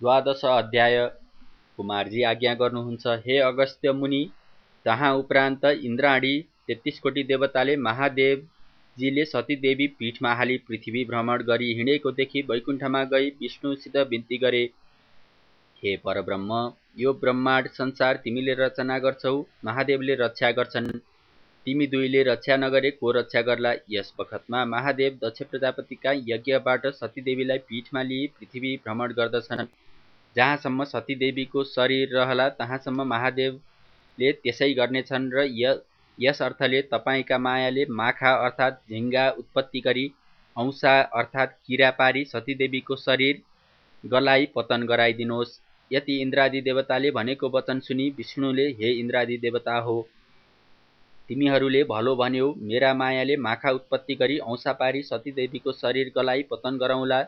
द्वादश अध्याय कुमारजी आज्ञा गर्नुहुन्छ हे अगस्त्य मुनि तहाँ उपरान्त इन्द्राणी तेत्तिस कोटी देवताले महादेवजीले सतीदेवी पीठमा हाली पृथ्वी भ्रमण गरी हिँडेको देखि वैकुण्ठमा गई विष्णुसित बिन्ती गरे। हे परब्रह्म यो ब्रह्माण्ड संसार तिमीले रचना गर्छौ महादेवले रक्षा गर्छन्। तिमी दुईले रक्षा नगरे को रक्षा गर्ला? यस बखतमा महादेव दक्ष प्रजापतिका यज्ञबाट सतीदेवीलाई पीठमा लिई पृथ्वी भ्रमण गर्दछन्। जहाँसम्म सतीदेवीको शरीर रहला तहाँसम्म महादेवले त्यसै गर्नेछन् र यस अर्थले तपाईँका मायाले माखा अर्थात् झिङ्गा उत्पत्ति गरी औँसा अर्थात् किरा पारी सतीदेवीको शरीर गलाई पतन गराइदिनुहोस्। यति इन्द्रादि देवताले भनेको वचन सुनि विष्णुले हे इन्द्रादि देवता हो तिमीहरूले भलो भन्यौ मेरा मायाले माखा उत्पत्ति गरी औँसा पारी सतीदेवीको शरीर गलाई पतन गराउँला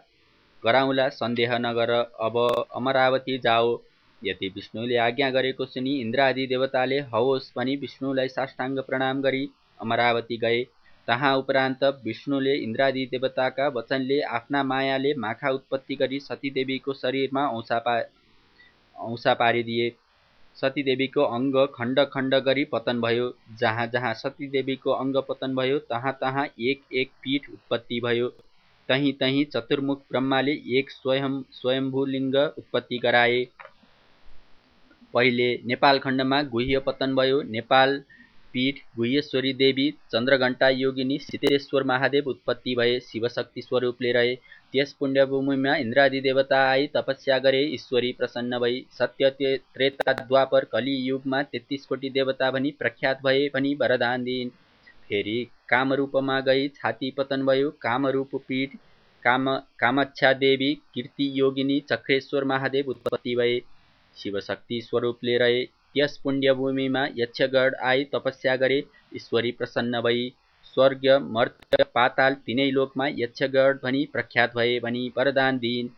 गराउँला सन्देह नगर अब अमरावती जाओ। यति विष्णुले आज्ञा गरेको सुनि इन्द्र आदि देवताले हवोस् पनि विष्णुलाई साष्टाङ्ग प्रणाम गरी अमरावती गए। तहाँ उपरान्त विष्णुले इन्द्रादि देवताका वचनले आफ्ना मायाले माखा उत्पत्ति गरी सतीदेवीको शरीरमा औँसा पा औँसा पारिदिए। सतीदेवीको अङ्ग खण्ड खण्ड गरी पतन भयो। जहाँ जहाँ सतीदेवीको अङ्ग पतन भयो तहाँ तहाँ एक एक पीठ उत्पत्ति भयो। तहीँ तहीँ चतुर्मुख ब्रह्माले एक स्वयं स्वयम्भू लिङ्ग उत्पत्ति गराए। पहिले नेपाल खण्डमा गुह्य पतन भयो। नेपाल पीठ गुह्येश्वरी देवी चन्द्रघण्टा योगिनी सिद्धेश्वर महादेव उत्पत्ति भए शिवशक्ति स्वरूपले रहे। त्यस पुण्यभूमिमा इन्द्रादि देवता आई तपस्या गरे ईश्वरी प्रसन्न भई। सत्य त्रेता द्वापर कलि युगमा तेत्तिस कोटी देवता भनी प्रख्यात भए भनी वरदान दिइन्। फेरि कामरूपमा गई छाती पतन भयो। कामरूप पीठ काम कामाक्षा देवी कीर्ति योगिनी चक्रेश्वर महादेव उत्पत्ति भए। शिवशक्ति स्वरूपले रहे। त्यस पुण्यभूमिमा यक्षगढ आई तपस्या गरे। ईश्वरी प्रसन्न भई। स्वर्ग मर्त्य पाताल तिनै लोकमा यक्षगढ भनी प्रख्यात भए भनी वरदान दिइन्।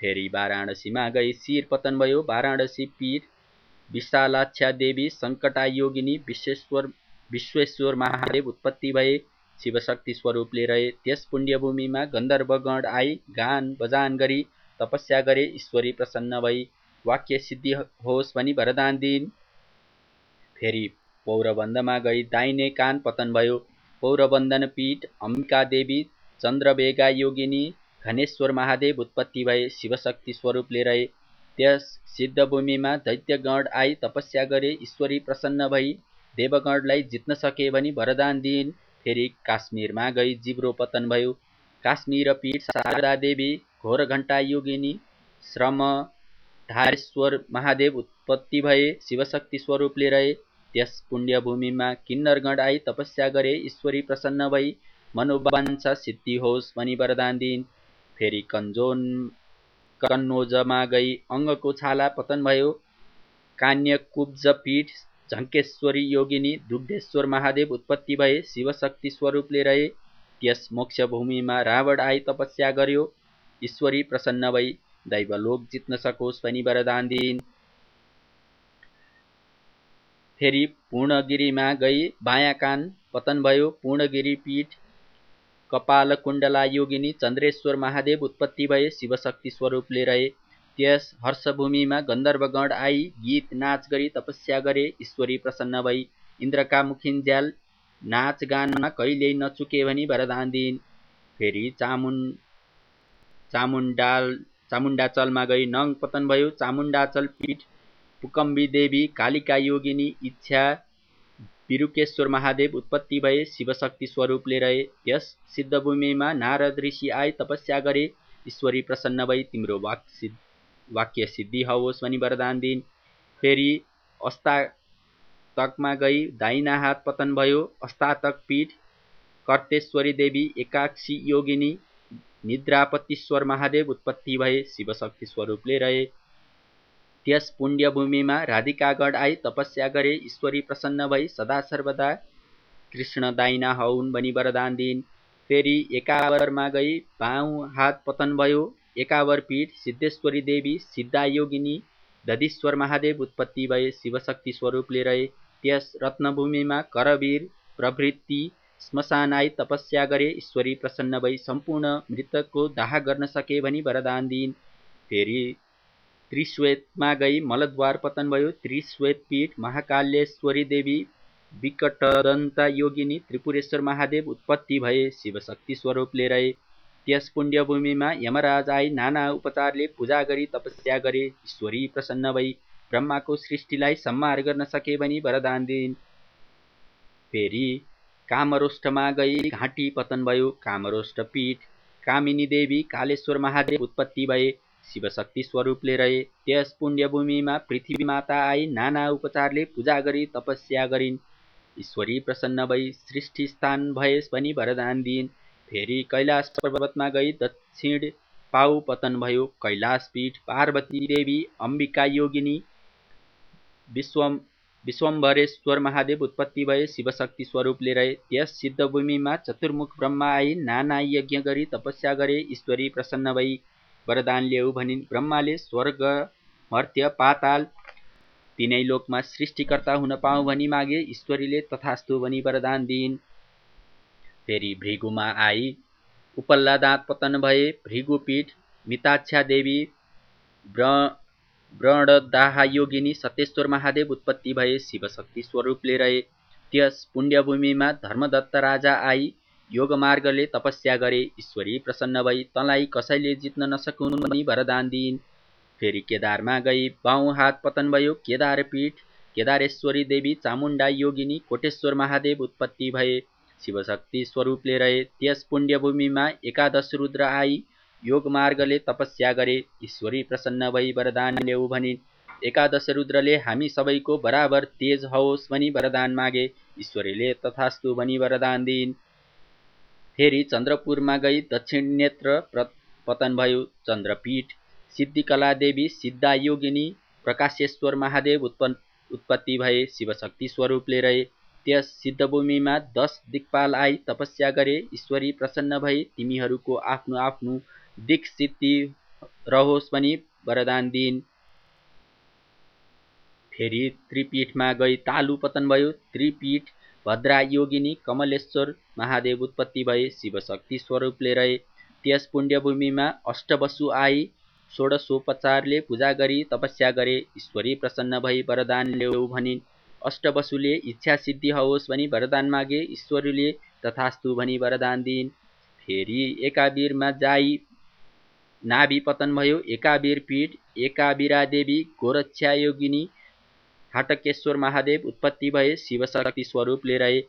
फेरि वाराणसीमा गई शिर पतन भयो। वाराणसी पीठ विशालाक्षा देवी सङ्कटा योगिनी विश्वेश्वर विश्वेश्वर महादेव उत्पत्ति भए शिवशक्ति स्वरूपले रहे। त्यस पुण्यभूमिमा गन्धर्वगण आई गान बजान गरी तपस्या गरे ईश्वरी प्रसन्न भई। वाक्य सिद्धि होस् भनी वरदान दिइन्। फेरि पौरबन्धमा गई दाइने कान पतन भयो। पौरबन्धन पीठ अम्बिका देवी चन्द्रबेगा योगिनी घनेश्वर महादेव उत्पत्ति भए शिवशक्ति स्वरूपले रहे। त्यस सिद्धभूमिमा दैत्यगण आई तपस्या गरे ईश्वरी प्रसन्न भई। देवगणलाई जित्न सके भनी वरदान दिइन्। फेरि काश्मीरमा गई जिब्रो पतन भयो। काश्मीर पीठ शारदा देवी घोरघण्टा योगिनी श्रम धारेश्वर महादेव उत्पत्ति भए शिवशक्ति स्वरूपले रहे। त्यस पुण्यभूमिमा किन्नरगण आई तपस्या गरे ईश्वरी प्रसन्न भई मनोवाञ्छा सिद्धि होस् भनी वरदान दिइन्। फेरि कन्जोन कन्नोजमा गई अङ्गको छाला पतन भयो। कान्यकुब्ज पीठ झङ्केश्वरी योगिनी दुग्धेश्वर महादेव उत्पत्ति भए शिवशक्ति स्वरूपले रहे। त्यस मोक्षभूमिमा रावण आई तपस्या गर्यो। ईश्वरी प्रसन्न भई दैवलोक जित्न सकोस् भनी वरदान दिइन्। फेरि पूर्णगिरीमा गई बायाँ कान पतन भयो। पूर्णगिरी पीठ कपाल कुण्डला योगिनी चन्द्रेश्वर महादेव उत्पत्ति भए शिवशक्ति स्वरूपले रहे। त्यस हर्षभूमिमा गन्धर्वगण आई गीत नाच गरी तपस्या गरे ईश्वरी प्रसन्न भई। इन्द्रका मुखिन्ज्याल नाचगानमा कहिल्यै नचुके भनी वरदान दिइन्। फेरि चामुन चामुण्डाल चामुण्डाचलमा गई नङ पतन भयो। चामुण्डाचल पीठ पुकम्बी देवी कालिका योगिनी इच्छा बिरुकेश्वर महादेव उत्पत्ति भए शिवशक्ति स्वरूपले रहे। यस सिद्धभूमिमा नारद ऋषि आई तपस्या गरे ईश्वरी प्रसन्न भई तिम्रो वाक सिद्ध वाक्य सिद्धि होस् भनी वरदान दिइन्। फेरि अस्तातकमा गई दाइना हात पतन भयो। अस्तातक पीठ कर्तेश्वरी देवी एकाक्षी योगिनी निद्रापतिश्वर महादेव उत्पत्ति भए शिवशक्ति स्वरूपले रहे। त्यस पुण्यभूमिमा राधिकागढ आई तपस्या गरे ईश्वरी प्रसन्न भई सदा सर्वदा कृष्ण दाइना हौन् भनी वरदान दिइन्। फेरि एकावरमा गई बाहुँ हात पतन भयो। एकावर पीठ सिद्धेश्वरी देवी सिद्धा योगिनी दधीश्वर महादेव उत्पत्ति भए शिवशक्ति स्वरूपले रहे। त्यस रत्नभूमिमा करवीर प्रवृत्ति श्मशानाई तपस्या गरे ईश्वरी प्रसन्न भई सम्पूर्ण मृतकको दाह गर्न सके भनी वरदान दिइन्। फेरि त्रिश्वेतमा गई मलद्वार पतन भयो। त्रिश्वेत पीठ महाकालेश्वरी देवी विकटदन्ता योगिनी त्रिपुरेश्वर महादेव उत्पत्ति भए शिवशक्ति स्वरूपले रहे। त्यस पुण्यभूमिमा यमराज आई नाना उपचारले पूजा गरी तपस्या गरे। ईश्वरी प्रसन्न भई ब्रह्माको सृष्टिलाई सम्हार गर्न सके भनी वरदान दिइन्। फेरि कामरोष्ठमा गई घाँटी पतन भयो। कामरोष्ठ पीठ कामिनी देवी कालेश्वर महादेव उत्पत्ति भए। शिवशक्ति स्वरूपले रहे। त्यस पुण्यभूमिमा पृथ्वी माता आई नाना उपचारले पूजा गरी तपस्या गरिन्। ईश्वरी प्रसन्न भई सृष्टि स्थान भएस पनि वरदान दिइन्। फेरि कैलाश पर्वतमा गई दक्षिण पाउ पतन भयो। कैलाश पीठ पार्वती देवी अम्बिका योगिनी विश्वम विश्वम्भरेश्वर महादेव उत्पत्ति भए शिवशक्ति स्वरूपले रहे। त्यस सिद्धभूमिमा चतुर्मुख ब्रह्मा आई नाना यज्ञ गरी तपस्या गरे ईश्वरी प्रसन्न भई। वरदान ल्याऊ भनिन् ब्रह्माले स्वर्ग मर्त्य पाताल तिनै लोकमा सृष्टिकर्ता हुन पाऊ भनी मागे ईश्वरीले तथास्तु भनी वरदान दिइन्। फेरि भृगुमा आई। उपल्ला पतन भए भृगुपीठ मिताक्षा देवी ब्र व्रणदाहा योगिनी सतेश्वर महादेव उत्पत्ति भए शिवशक्ति स्वरूपले रहे। त्यस पुण्यभूमिमा धर्मदत्त राजा आई योग मार्गले तपस्या गरे ईश्वरी प्रसन्न भई तँलाई कसैले जित्न नसकुन् वरदान दिइन्। फेरि केदारमा गई बाहुँ हात पतन भयो केदारपीठ केदारेश्वरी देवी चामुण्डा योगिनी कोटेश्वर महादेव उत्पत्ति भए। शिवशक्ति स्वरूपले रहे त्यस पुण्यभूमिमा एकादश रुद्र आई योग मार्गले तपस्या गरे ईश्वरी प्रसन्न भई वरदान ल्याऊ भनिन् एकादश रुद्रले हामी सबैको बराबर तेज होस् भनी वरदान मागे ईश्वरीले तथास्तु भनी वरदान दिइन्। फेरि चन्द्रपुरमा गई दक्षिण नेत्र पतन भयो चन्द्रपीठ सिद्धिकला देवी सिद्धा योगिनी प्रकाशेश्वर महादेव उत्पन्न उत्पत्ति भए शिवशक्ति स्वरूपले रहे त्यस सिद्धभूमिमा दस दिक्पाल आई तपस्या गरे ईश्वरी प्रसन्न भई तिमीहरूको आफ्नो आफ्नो दिक् सिद्धि रहोस् भनी वरदान दिइन्। फेरि त्रिपीठमा गई तालु पतन भयो। त्रिपीठ भद्रा योगिनी कमलेश्वर महादेव उत्पत्ति भए शिवशक्ति स्वरूपले रहे। त्यस पुण्यभूमिमा अष्टवसु आई षोडशोपचारले पूजा गरी तपस्या गरे ईश्वरी प्रसन्न भई वरदान ल्याऊ भनिन्। अष्टवसुले इच्छा सिद्धि होस् भनी वरदान मागे ईश्वरीले तथास्तु भनी वरदान दिइन् फेरि एकावीरमा जाई नाभि पतन भयो एकावीर पीठ एकावीरा देवी गोरक्षा योगिनी हाटकेश्वर महादेव उत्पत्ति भए शिवशक्ति स्वरूपले रहे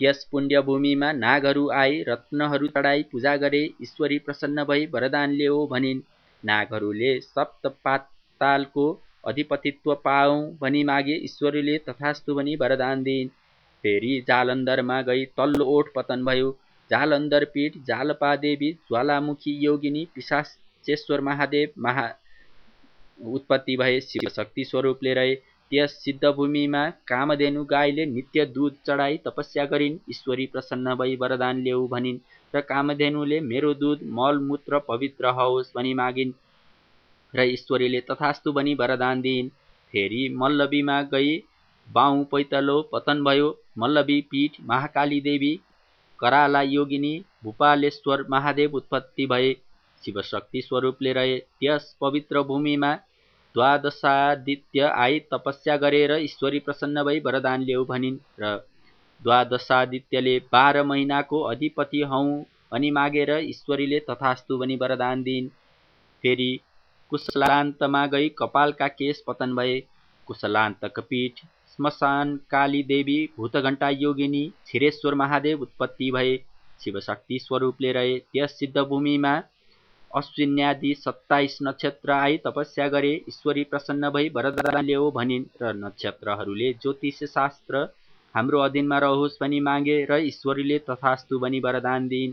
त्यस पुण्यभूमिमा नागहरू आए रत्नहरू चढाई पूजा गरे ईश्वरी प्रसन्न भई वरदान ल्याओ भनिन्। नागहरूले सप्त पातालको अधिपतित्व पाऊ भनी मागे ईश्वरीले तथास्तु भनी वरदान दिइन् फेरि जालन्धरमा गई तल्लो ओठ पतन भयो। जालन्धर पीठ जालपा देवी ज्वालामुखी योगिनी पिसास चेश्वर महादेव महा उत्पत्ति भए शिवशक्ति स्वरूपले रहे। त्यस सिद्धभूमिमा कामधेनु गाईले नित्य दुध चढाई तपस्या गरिन्। ईश्वरी प्रसन्न भई वरदान ल्याऊ भनिन्। र कामधेनुले मेरो दुध मलमूत्र पवित्र होस् भनी मागिन्। र ईश्वरीले तथास्तु भनी वरदान दिइन्। फेरि मल्लबीमा गई बाहुँ पैतलो पतन भयो। मल्लबी पीठ महाकाली देवी कराला योगिनी भूपालेश्वर महादेव उत्पत्ति भए। शिवशक्ति स्वरूपले रहे। त्यस पवित्र भूमिमा द्वादशादित्य आई तपस्या गरेर ईश्वरी प्रसन्न भई वरदान ल्याऊ भनिन् र द्वादशादित्यले बाह्र महिनाको अधिपति हौ भनी मागेर ईश्वरीले तथास्तु भनी वरदान दिइन्। फेरि कुशलान्तमा गई कपालका केश पतन भए। कुशलान्तक पीठ श्मशान काली देवी भूतघण्टा योगिनी छिरेश्वर महादेव उत्पत्ति भए। शिवशक्ति स्वरूपले रहे त्यस सिद्धभूमिमा अश्विन्यादि सत्ताइस नक्षत्र आई तपस्या गरे ईश्वरी प्रसन्न भई वरदान ल्याऊ भनिन् र नक्षत्रहरूले ज्योतिष शास्त्र हाम्रो अधीनमा रहोस् भनी मागे र ईश्वरीले तथास्तु भनी वरदान दिइन्।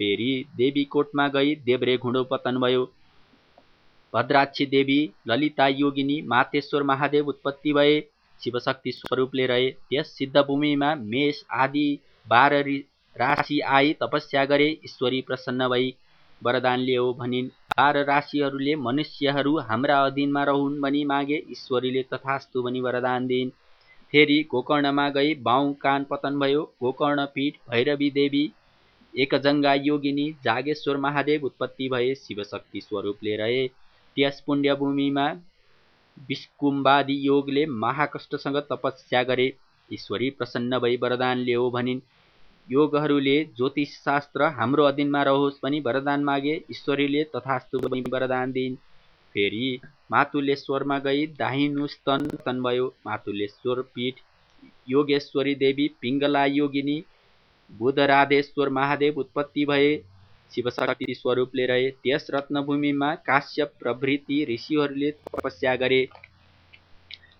फेरि देवी कोटमा गई देब्रे घुँडो पतन भयो। भद्राक्षी देवी ललिता योगिनी मातेश्वर महादेव उत्पत्ति भए शिवशक्ति स्वरूपले रहे। त्यस सिद्धभूमिमा मेष आदि बाह्र राशि आई तपस्या गरे ईश्वरी प्रसन्न भई। वरदान लियो भनिन् बाह्र राशिहरूले मनुष्यहरू हाम्रा अधीनमा रहुन् भनी मागे ईश्वरीले तथास्तु भनी वरदान दिइन्। फेरि गोकर्णमा गई बाहुँ कान पतन भयो। गोकर्ण पीठ भैरवी देवी एकजङ्गा योगिनी जागेश्वर महादेव उत्पत्ति भए शिवशक्ति स्वरूपले रहे। त्यस पुण्यभूमिमा विष्कुम्बादी योगले महाकष्टसँग तपस्या गरे। ईश्वरी प्रसन्न भई वरदान ल्याऊ भनिन्। योगहरूले ज्योतिष शास्त्र हाम्रो अधीनमा रहोस् भनी वरदान मागे। ईश्वरीले तथास्तु वरदान दिइन्। फेरि मातुलेश्वरमा गई दाहिनु स्तन तन्भयो मातुलेश्वर पीठ योगेश्वरी देवी पिङ्गला योगिनी बुधराधेश्वर महादेव उत्पत्ति भए। शिवशक्ति स्वरूपले रहे त्यस रत्नभूमिमा काश्यप प्रभृति ऋषिहरूले तपस्या गरे।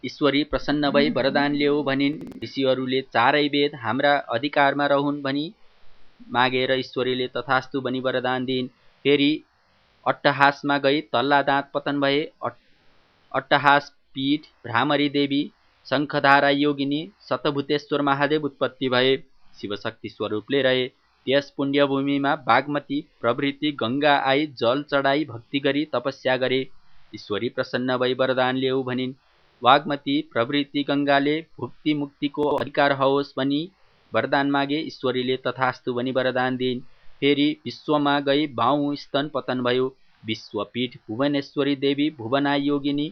ईश्वरी प्रसन्न भई वरदान ल्याऊ भनिन्। ऋषिहरूले चारै वेद हाम्रा अधिकारमा रहन् भनी मागेर ईश्वरीले तथास्तु भनी वरदान दिइन्। फेरि अट्टहासमा गई तल्ला दाँत पतन भए। अट्टहास पीठ भ्रामरी देवी शङ्खधारा योगिनी शतभूतेश्वर महादेव उत्पत्ति भए। शिवशक्ति स्वरूपले रहे। त्यस पुण्यभूमिमा बागमती प्रभृति गङ्गा आई जल चढाई भक्ति गरी तपस्या गरे। ईश्वरी प्रसन्न भई वरदान ल्याऊ भनिन्। वाग्मती प्रवृत्ति गङ्गाले भुक्ति मुक्तिको अधिकार होस् भनी वरदान मागे ईश्वरीले तथास्तु भनी वरदान दिइन्। फेरि विश्वमा गई बाहुँ स्तन पतन भयो। विश्वपीठ भुवनेश्वरी देवी भुवना योगिनी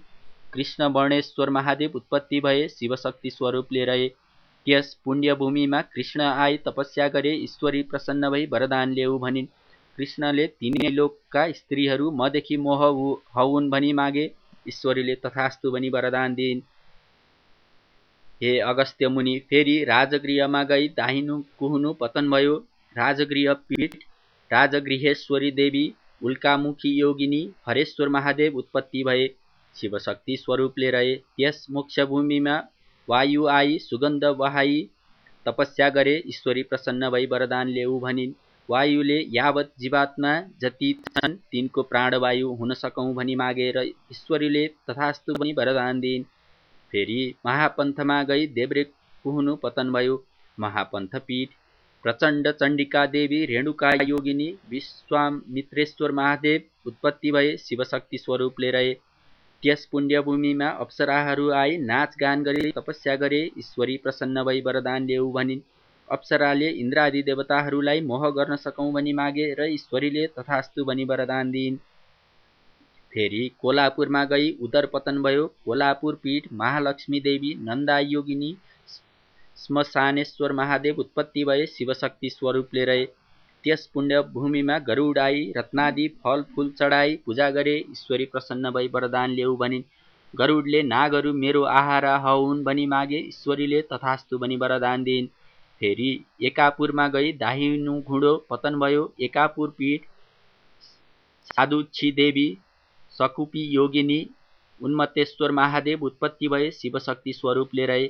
कृष्ण वर्णेश्वर महादेव उत्पत्ति भए शिवशक्ति स्वरूपले रहे। त्यस पुण्यभूमिमा कृष्ण आई तपस्या गरे ईश्वरी प्रसन्न भई वरदान ल्याऊ भनिन्। कृष्णले तिनै लोकका स्त्रीहरू मदेखि मोह हौन् भनी मागे ईश्वरीले तथास्तु भनी वरदान दिइन्। हे अगस्त्य मुनि फेरि राजगृहमा गई दाहिनु कुहुनु पतन भयो। राजगृह पीठ राजगृहेश्वरी देवी उल्कामुखी योगिनी हरेश्वर महादेव उत्पत्ति भए। शिवशक्ति स्वरूपले रहे। त्यस मोक्षभूमिमा वायु आई सुगन्ध वहाई तपस्या गरे ईश्वरी प्रसन्न भई वरदान ल्याऊ भनिन्। वायुले यावत जीवात्मा जति छन् तिनको प्राणवायु हुन सकौँ भनी मागेर ईश्वरीले तथास्तु भनी वरदान दिइन् फेरि महापन्थमा गई देब्रे कुहुनु पतन भयो। महापन्थ पीठ प्रचण्ड चण्डिका देवी रेणुका योगिनी विश्वामित्रेश्वर महादेव उत्पत्ति भए शिवशक्ति स्वरूपले रहे। त्यस पुण्यभूमिमा अप्सराहरू आई नाचगान गरी तपस्या गरे ईश्वरी प्रसन्न भई वरदान ल्याऊ भनिन्। अप्सराले इन्द्रादि देवताहरूलाई मोह गर्न सकौँ भनी मागे र ईश्वरीले तथास्तु भनी वरदान दिइन्। फेरि कोलापुरमा गई उदर पतन भयो। कोलापुर पीठ महालक्ष्मी देवी नन्दा योगिनी श्मशानेश्वर महादेव उत्पत्ति भए शिवशक्ति स्वरूपले रहे। त्यस पुण्य भूमिमा गरुडाई रत्नादि फल फुल चढाई पूजा गरे ईश्वरी प्रसन्न भई वरदान ल्याऊ भनिन्। गरुडले नागहरू मेरो आहारा हौन् भनी मागे ईश्वरीले तथास्तु भनी वरदान दिइन्। फेरि एकापुरमा गई दाहिनु घुँडो पतन भयो। एकापुर पीठ साधुक्षी देवी सकुपी योगिनी उन्मतेश्वर महादेव उत्पत्ति भए शिवशक्ति स्वरूपले रहे।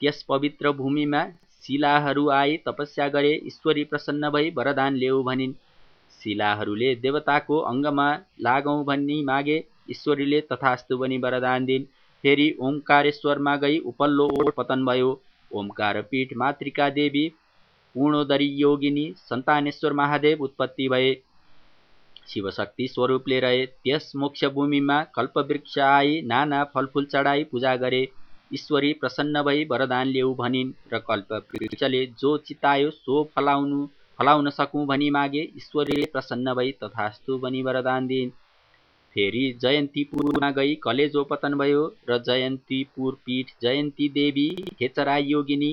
त्यस पवित्र भूमिमा शिलाहरू आई तपस्या गरे ईश्वरी प्रसन्न भई वरदान ल्याऊ भनिन्। शिलाहरूले देवताको अङ्गमा लागौँ भनी मागे ईश्वरीले तथास्तु भनी वरदान दिन्। फेरि ओङ्कारेश्वरमा गई उपल्लो ओठ पतन भयो। ओमकार पीठ मातृका देवी पूर्णोदरी योगिनी सन्तानेश्वर महादेव उत्पत्ति भए। शिवशक्ति स्वरूपले रहे। त्यस मोक्षभूमिमा कल्पवृक्ष आई नाना फलफुल चढाई पूजा गरे। ईश्वरी प्रसन्न भई वरदान ल्याऊ भनिन् र कल्पवृक्षले जो चितायो सो फलाउनु फलाउन सकौँ भनी मागे ईश्वरीले प्रसन्न भई तथास्तु भनी वरदान दिइन् फेरि जयन्तीपुरमा गई कलेजो पतन भयो र जयन्तीपुर पीठ जयन्ती देवी खेचरा योगिनी।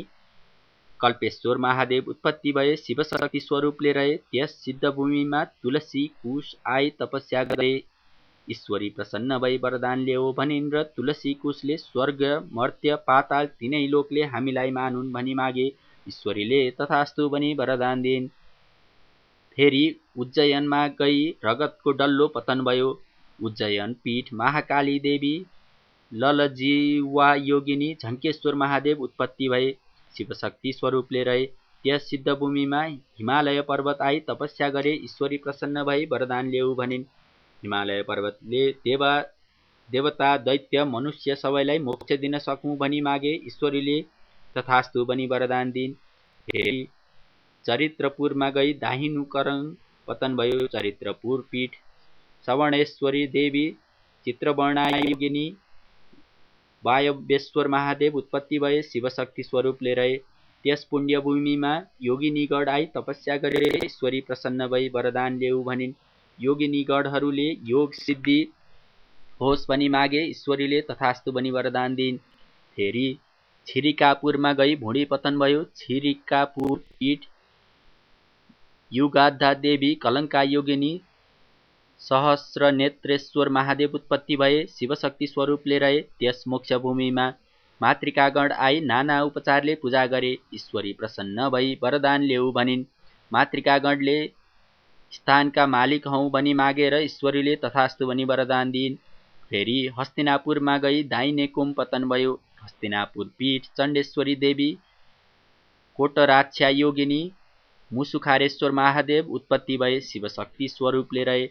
कल्पेश्वर महादेव उत्पत्ति भए शिवशक्ति स्वरूपले रहे त्यस सिद्धभूमिमा तुलसी कुश आई तपस्या गरे। ईश्वरी प्रसन्न भई वरदान ल्याओ भनिन् र तुलसी कुशले स्वर्ग मर्त्य पाताल तिनै लोकले हामीलाई मानुन् भनी मागे। ईश्वरीले तथास्तु भनी वरदान दिइन् फेरि उज्जयनमा गई रगतको डल्लो पतन भयो। उज्जयन पीठ महाकाली देवी ललजीवा योगिनी झङ्केश्वर महादेव उत्पत्ति भए। शिवशक्ति स्वरूपले रहे। त्यस सिद्धभूमिमा हिमालय पर्वत आई तपस्या गरे। ईश्वरी प्रसन्न भई वरदान ल्याऊ भनिन्। हिमालय पर्वतले देवा देवता दैत्य मनुष्य सबैलाई मोक्ष दिन सकौँ भनी मागे ईश्वरीले तथास्तु भनी वरदान दिन् फेरि चरित्रपुरमा गई दाहिनुकरण पतन भयो चरित्रपुर पीठ। सवर्णेश्वरी देवी चित्रवर्णायोगिनी वायव्यश्वर महादेव उत्पत्ति भए शिवशक्ति स्वरूपले रहे। त्यस पुण्यभूमिमा योगिनीगढ आई तपस्या गरेर ईश्वरी प्रसन्न भई वरदान ल्याऊ भनिन्। योगिनीगढहरूले योग सिद्धि होस् भनी मागे ईश्वरीले तथास्तु भनी वरदान दिइन्। फेरि छिरिकापुरमा गई भुँडी पतन भयो। छिरिकापुर पीठ युगाधा देवी कलङ्का योगिनी सहस्र नेत्रेश्वर महादेव उत्पत्ति भए शिवशक्ति स्वरूपले रहे त्यस मोक्षभूमिमा मातृकागण आई नाना उपचारले पूजा गरे ईश्वरी प्रसन्न भई वरदान ल्याऊ भनिन्। मातृकागणले स्थानका मालिक हौ भनी मागेर ईश्वरीले तथास्तु भनी वरदान दिइन्। फेरि हस्तिनापुरमा गई दाइने कुम पतन भयो। हस्तिनापुर पीठ चण्डेश्वरी देवी कोटराक्षा योगिनी मुसुखारेश्वर महादेव उत्पत्ति भए शिवशक्ति स्वरूपले रहे।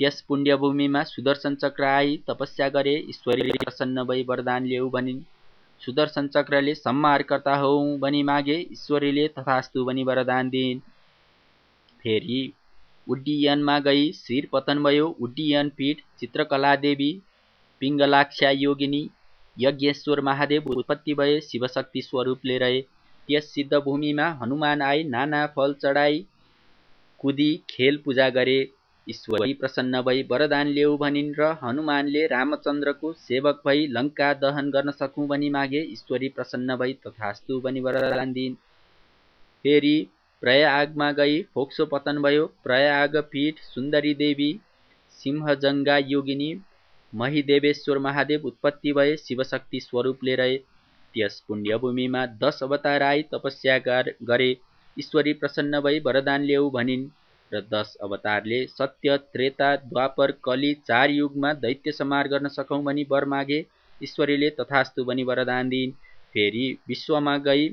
त्यस पुण्यभूमिमा सुदर्शन चक्र आई तपस्या गरे ईश्वरीले प्रसन्न भई वरदान ल्याऊ भनिन्। सुदर्शन चक्रले सम्मारकर्ता हौ भनी मागे ईश्वरीले तथास्तु भनी वरदान दिइन्। फेरि उड्डीयनमा गई शिर पतन भयो। उड्डीयन पीठ चित्रकला देवी पिङ्गलाक्षा योगिनी यज्ञेश्वर महादेव उत्पत्ति भए शिवशक्ति स्वरूपले रहे। त्यस सिद्ध भूमिमा हनुमान आई नाना फल चढाई कुदी खेल पूजा गरे। ईश्वरी प्रसन्न भई वरदान ल्याऊ भनिन् र हनुमानले रामचन्द्रको सेवक भई लङ्का दहन गर्न सकौँ भनी मागे। ईश्वरी प्रसन्न भई तथास्तु भनी वरदान दिइन्। फेरि प्रयागमा गई फोक्सो पतन भयो। प्रयाग पीठ सुन्दरी देवी सिंहजङ्गा योगिनी महिदेवेश्वर महादेव उत्पत्ति भए शिवशक्ति स्वरूपले रहे। त्यस पुण्यभूमिमा दश अवतार आई तपस्या गरे ईश्वरी प्रसन्न भई वरदान ल्याऊ भनिन् र दश अवतारले सत्य त्रेता द्वापर कली चार युगमा दैत्य समार गर्न सकौँ भनी वर मागे। ईश्वरीले तथास्तु भनी वरदान दिइन्। फेरि विश्वमा गई।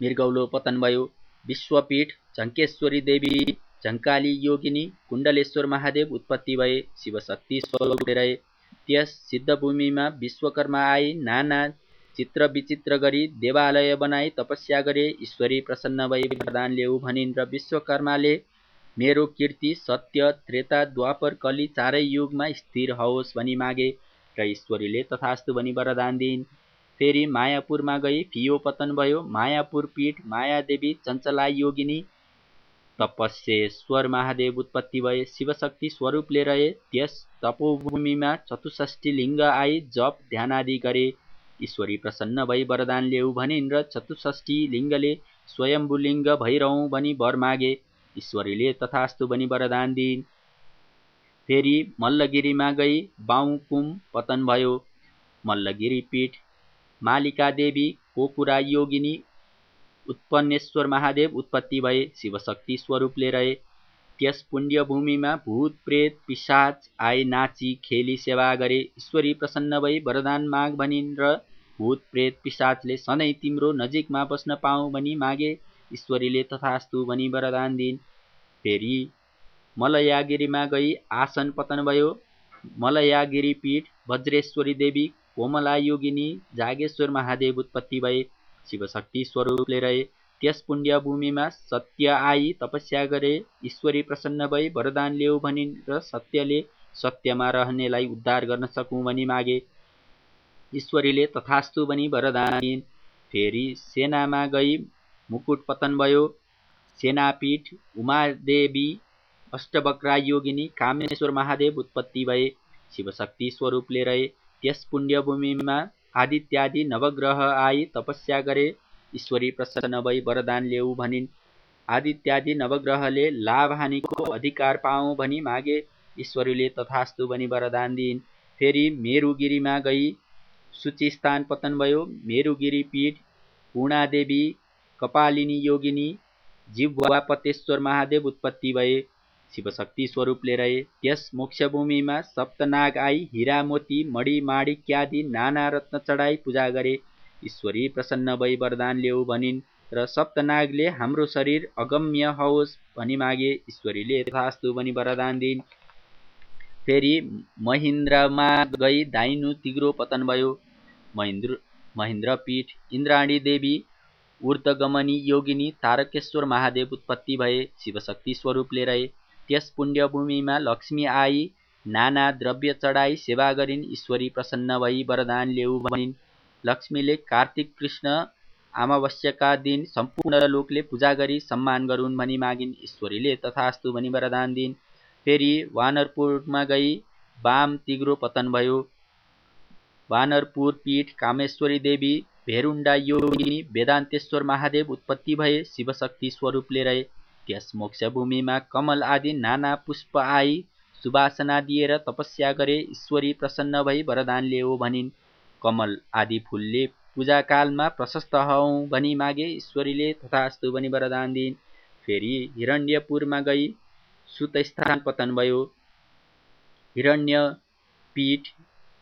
मृगौलो पतन भयो। विश्वपीठ झङ्केश्वरी देवी झङ्काली योगिनी कुण्डलेश्वर महादेव उत्पत्ति भए शिवशक्ति स्वरूप रहे त्यस सिद्धभूमिमा विश्वकर्मा आई नाना चित्र विचित्र गरी देवालय बनाई तपस्या गरे ईश्वरी प्रसन्न भई वरदान ल्याऊ भनिन् र विश्वकर्माले मेरो कीर्ति सत्य त्रेता द्वापर कली चारै युगमा स्थिर होस् भनी मागे र ईश्वरीले तथास्तु भनी वरदान दिइन्। फेरि मायापुरमा गई फियो पतन भयो मायापुर पीठ मायादेवी चञ्चला योगिनी तपस्येश्वर महादेव उत्पत्ति भए शिवशक्ति स्वरूपले रहे त्यस तपोभूमिमा चतुष्ठी लिङ्ग आई जप ध्यान आदि गरे। ईश्वरी प्रसन्न भई वरदान ल्याऊ भनिन् र चतुष्ठी लिङ्गले स्वयम्भुलिङ्ग भइरहँ भनी वर मागे। ईश्वरीले तथास्तु भनी वरदान दिइन्। फेरि मल्लगिरीमा गई बाहुकुम पतन भयो। मल्लगिरी पीठ मालिका देवी कोकुरा योगिनी उत्पन्नेश्वर महादेव उत्पत्ति भए शिवशक्ति स्वरूपले रहे। त्यस पुण्यभूमिमा भूत प्रेत पिसाच आए नाची खेली सेवा गरे। ईश्वरी प्रसन्न भई वरदान माग भनिन् र भूत प्रेत पिसाचले सधैँ तिम्रो नजिकमा बस्न पाऊ भनी मागे। ईश्वरीले तथास्तु भनी वरदान दिन्। फेरि मलयागिरीमा गई आसन पतन भयो। मलयागिरी पीठ वज्रेश्वरी देवी कोमला योगिनी जागेश्वर महादेव उत्पत्ति भए। शिवशक्ति स्वरूपले रहे। त्यस पुण्यभूमिमा सत्य आई तपस्या गरे। ईश्वरी प्रसन्न भई वरदान ल्याऊ भनिन् र सत्यले सत्यमा रहनेलाई उद्धार गर्न सकौँ भनी मागे। ईश्वरीले तथास्तु भनी वरदान दिइन्। फेरि सेनामा गई मुकुट पतन भयो। सेनापीठ उमादेवी अष्टवक्रा योगिनी कामेश्वर महादेव उत्पत्ति भए। शिवशक्ति स्वरूपले रहे। त्यस पुण्यभूमिमा आदित्यादि नवग्रह आई तपस्या गरे ईश्वरी प्रसन्न भई वरदान ल्याऊ भनिन्। आदित्यादि नवग्रहले लाभ हानिको अधिकार पाऊ भनी मागे ईश्वरीले तथास्तु भनी वरदान दिइन्। फेरि मेरुगिरीमा गई सूचिस्थान पतन भयो। मेरुगिरी पीठ पूर्णादेवी कपालिनी योगिनी जिह्वापतेश्वर महादेव उत्पत्ति भए। शिवशक्ति स्वरूपले रहे। त्यस मोक्षभूमिमा सप्तनाग आई हिरा मोती मणि माणिक्यादि नाना रत्न चढाई पूजा गरे। ईश्वरी प्रसन्न भई वरदान ल्याऊ भनिन् र सप्तनागले हाम्रो शरीर अगम्य होस् भनी मागे। ईश्वरीले यथास्तु भनी वरदान दिन्। फेरि महेन्द्रमा गई दाइनु तिग्रो पतन भयो। महेन्द्र महेन्द्र पीठ इन्द्राणी देवी ऊर्धगमनी योगिनी तारकेश्वर महादेव उत्पत्ति भए। शिवशक्ति स्वरूपले रहे। त्यस पुण्यभूमिमा लक्ष्मी आई नाना द्रव्य चढाई सेवा गरिन् ईश्वरी प्रसन्न भई वरदान ल्याऊ भनिन्। लक्ष्मीले कार्तिक कृष्ण अमावस्याका दिन सम्पूर्ण लोकले पूजा गरी सम्मान गरून् भनी मागिन्। ईश्वरीले तथास्तु भनी वरदान दिन्। फेरि वानरपुरमा गई वाम तिग्रो पतन भयो। वानरपुर पीठ कामेश्वरी देवी भेरुण्डा योगिनी वेदान्तेश्वर महादेव उत्पत्ति भए शिवशक्ति स्वरूपले रहे। त्यस मोक्षभूमिमा कमल आदि नाना पुष्प आई सुवासना दिएर तपस्या गरे ईश्वरी प्रसन्न भई वरदान ल्याऊ भनिन्। कमल आदि फुलले पूजाकालमा प्रशस्त हौ भनी मागे ईश्वरीले तथास्तु भनी वरदान दिन्। फेरि हिरण्यपुरमा गई सुतस्थान पतन भयो। हिरण्य पीठ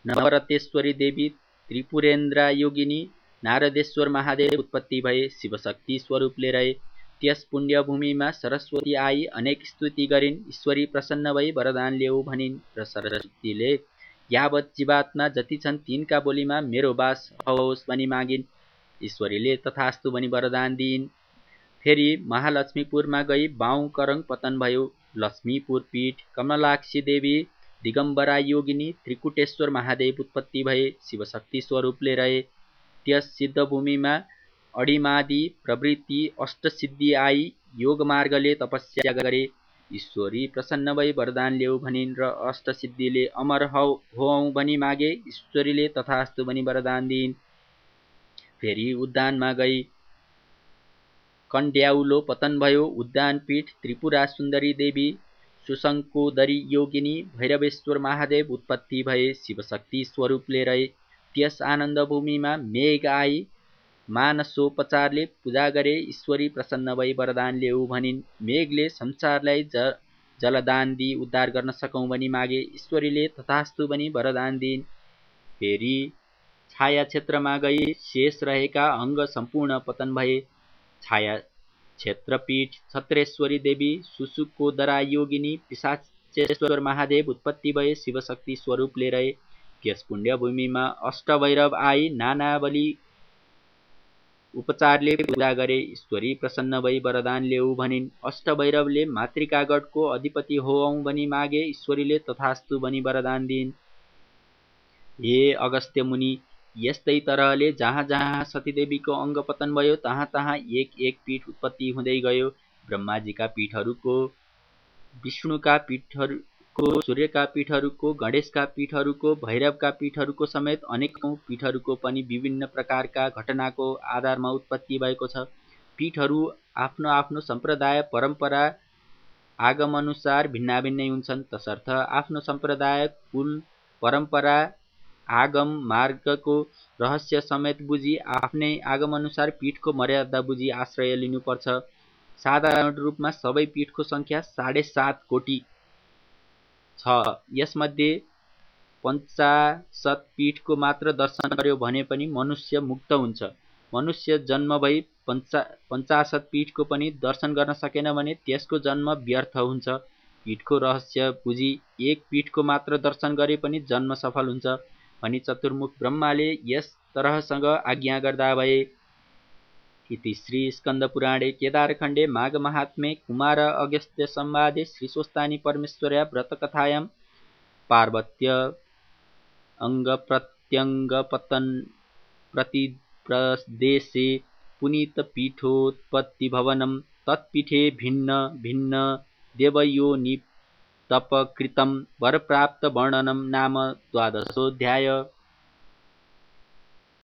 नवरतेश्वरी देवी त्रिपुरेन्द्र योगिनी नारदेश्वर महादेव उत्पत्ति भए शिवशक्ति स्वरूपले रहे। त्यस पुण्यभूमिमा सरस्वती आई अनेक स्तुति गरिन्। ईश्वरी प्रसन्न भई वरदान ल्याऊ भनिन् र सरस्वतीले यावत जीवात्मा जति छन् तिनका बोलीमा मेरो बास होस् भनी मागिन्। ईश्वरीले तथास्तु भनी वरदान दिइन्। फेरि महालक्ष्मीपुरमा गई बाउ करङ पतन भयो। लक्ष्मीपुर पीठ कमलाक्षी देवी दिगम्बरा योगिनी त्रिकुटेश्वर महादेव उत्पत्ति भए शिवशक्ति स्वरूपले रहे। त्यस सिद्धभूमिमा अडिमादि प्रवृत्ति अष्टसिद्धि आई योग मार्गले तपस्या गरे। ईश्वरी प्रसन्न भई वरदान ल्याऊ भनिन् र अष्टसिद्धिले अमर हौ हौ भनी मागे। ईश्वरीले तथास्तु भनी वरदान दिइन् फेरि उद्यानमा गई। कण्ड्याउलो पतन भयो। उद्यानपीठ त्रिपुरा सुन्दरी देवी। सुशङ्कोदरी योगिनी भैरवेश्वर महादेव उत्पत्ति भए। शिवशक्ति स्वरूपले रहे। त्यस आनन्दभूमिमा मेघ आई। मानसोपचारले पूजा गरे ईश्वरी प्रसन्न भई वरदान ल्याऊ भनिन् मेघले संसारलाई ज जलदान दिई उद्धार गर्न सकौँ भनी मागे ईश्वरीले तथास्तु भनी वरदान दिइन् फेरि छाया क्षेत्रमा गई शेष रहेका अङ्ग सम्पूर्ण पतन भए। छाया क्षेत्रपीठ छत्रेश्वरी देवी सुसुकोदरा योगिनी पिसाचेश्वर महादेव उत्पत्ति भए शिवशक्ति स्वरूपले रहे। त्यस पुण्यभूमिमा अष्टभैरव आई नाना बलि उपचारले पूजा गरे ईश्वरी प्रसन्न भई वरदान ल्याऊ भनिन्। अष्टभैरवले मातृकागढको अधिपति होऔँ भनी मागे ईश्वरीले तथास्तु भनी वरदान दिइन् हे अगस्त्य मुनि यस्तै तरहले जहाँ जहाँ सतीदेवीको अङ्ग पतन भयो तहाँ तहाँ एक एक पीठ उत्पत्ति हुँदै गयो। ब्रह्माजीका पीठहरूको विष्णुका पीठहरूको सूर्यका पीठहरूको गणेशका पीठहरूको भैरवका पीठहरूको समेत अनेकौँ पीठहरूको पनि विभिन्न प्रकारका घटनाको आधारमा उत्पत्ति भएको छ। पीठहरू आफ्नो आफ्नो सम्प्रदाय परम्परा आगमअनुसार भिन्नाभिन्नै हुन्छन्। तसर्थ आफ्नो सम्प्रदाय कुल परम्परा आगम मार्गको रहस्य समेत बुझी आफ्नै आगमअनुसार पीठको मर्यादा बुझी आश्रय लिनुपर्छ। साधारण रूपमा सबै पीठको सङ्ख्या साढे सात कोटी छ। यसमध्ये पञ्चाशत पीठको मात्र दर्शन गर्यो भने पनि मनुष्य मुक्त हुन्छ। मनुष्य जन्म भई पञ्चा पञ्चाशत पीठको पनि दर्शन गर्न सकेन भने त्यसको जन्म व्यर्थ हुन्छ। पीठको रहस्य बुझी एक पीठको मात्र दर्शन गरे पनि जन्म सफल हुन्छ। भनी चतुर्मुख ब्रह्माले यस तरहसँग आज्ञा गर्दा भए इति स्कन्दपुराणे केदारखण्डे माघमाहात्म्ये कुमार अगस्त्य संवादे श्रीस्वस्तानि परमेश्वर्या व्रतकथायां पार्वत्य अङ्गप्रत्यङ्गपतन् प्रतिप्रदेशे पुनीतपीठोत्पत्तिभवनं तत्पीठे भिन्न भिन्न देवयोनि तपकृतं वरप्राप्तवर्णनं नाम द्वादशोऽध्याय